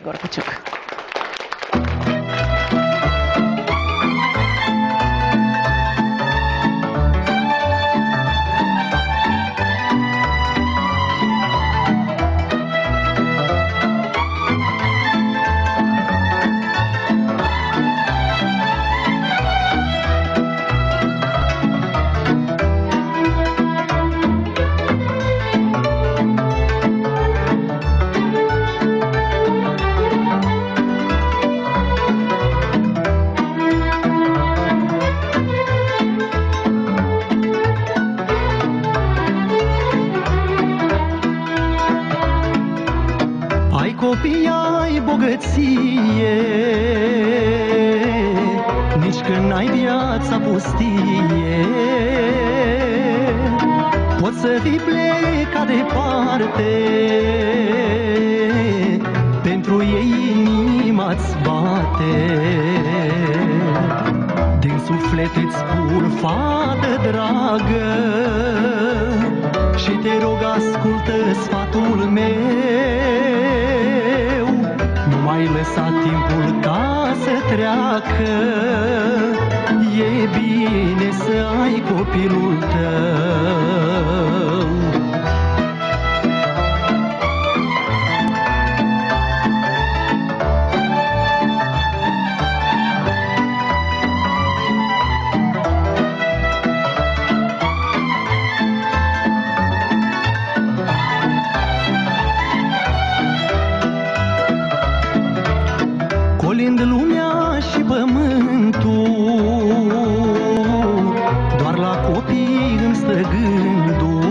Agora contigo. Ai bogăție Nici când n-ai viața pustie. Poți să fii plecat departe. Pentru ei inima-ți bate. Din suflet îți spun, fată dragă Și te rog, ascultă sfatul meu Nu mai lăsa timpul ca să treacă. E bine să ai copilul tău Colind lumea și pământul Doar la copii îmi stă gândul.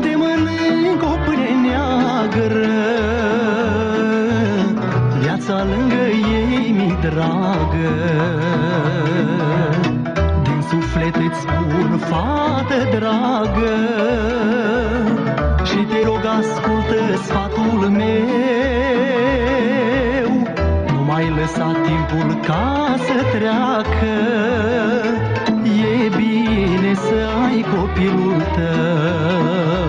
De mănânc o pâine neagră Viața lângă ei mi dragă. Din suflet îți spun, fată dragă Și te rog, ascultă sfatul meu Nu mai lăsa timpul ca să treacă. E bine să ai copilul tău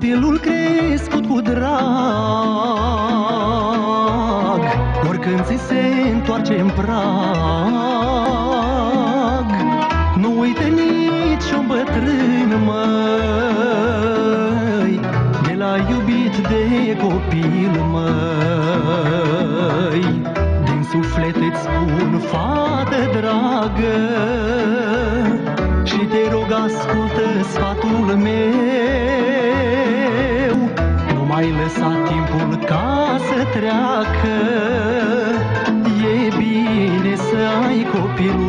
Copilul crescut cu drag. Oricând ți se întoarce în prag. Nu uite nici un bătrân, măi De la iubit de copil, măi. Din suflet îți spun, fată dragă Și te rog, ascultă sfatul meu Nu mai lăsa timpul ca să treacă. E bine să ai copilul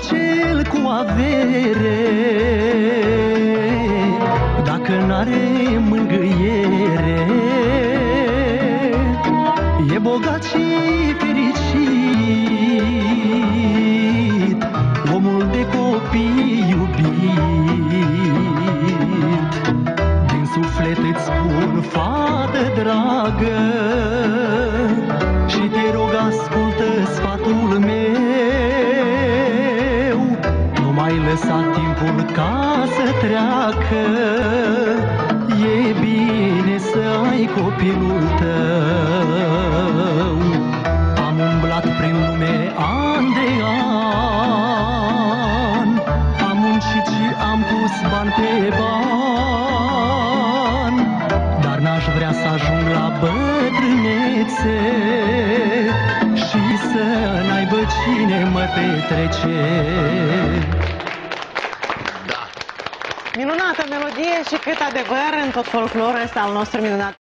Nu-i bogat cel cu avere. Dacă n-are mângâiere E bogat și fericit. Omul de copii iubit Din suflet îți spun, fată dragă Și te rog, ascultă sfatul meu Nu mai lăsa timpul ca să treacă. E bine să ai copilul tău. Am umblat prin lume an de an. Am muncit și am pus bani pe bani Dar n-aș vrea să ajung la bătrânețe Și să n-aibă cine mă petrece Minunată melodie și cât adevăr în tot folclorul ăsta al nostru minunat.